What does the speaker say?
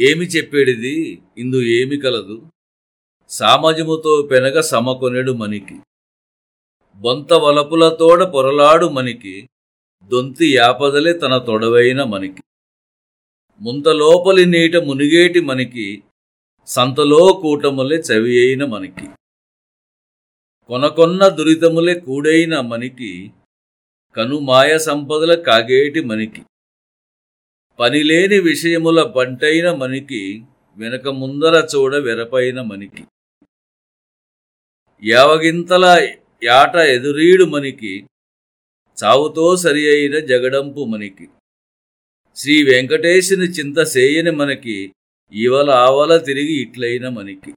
ఏమి చెప్పేడిది? ఇందు ఏమి కలదు? సామజముతో పెనగ సమకొనెడు మనికి. బొంత వలపులతోడ పొరలాడు మనికి. దొంతి యాపదలే తన తొడవైన మనికి. ముంతలోపలి నీట మునిగేటి మనకి. సంతలో కూటములే చవి అయిన మనకి. కొనకొన్న దురితములే కూడైన మనికి. కనుమాయ సంపదల కాగేటి మనికి. పనిలేని విషయముల బంటైన మనకి వెనక ముందర చూడ వెరపైన మనికి. యావగింతల యాట ఎదురీడు మనకి చావుతో సరి అయిన జగడంపు మనకి. శ్రీ వెంకటేశుని చింత సేయని మనకి ఇవల ఆవల తిరిగి ఇట్లైన మనకి.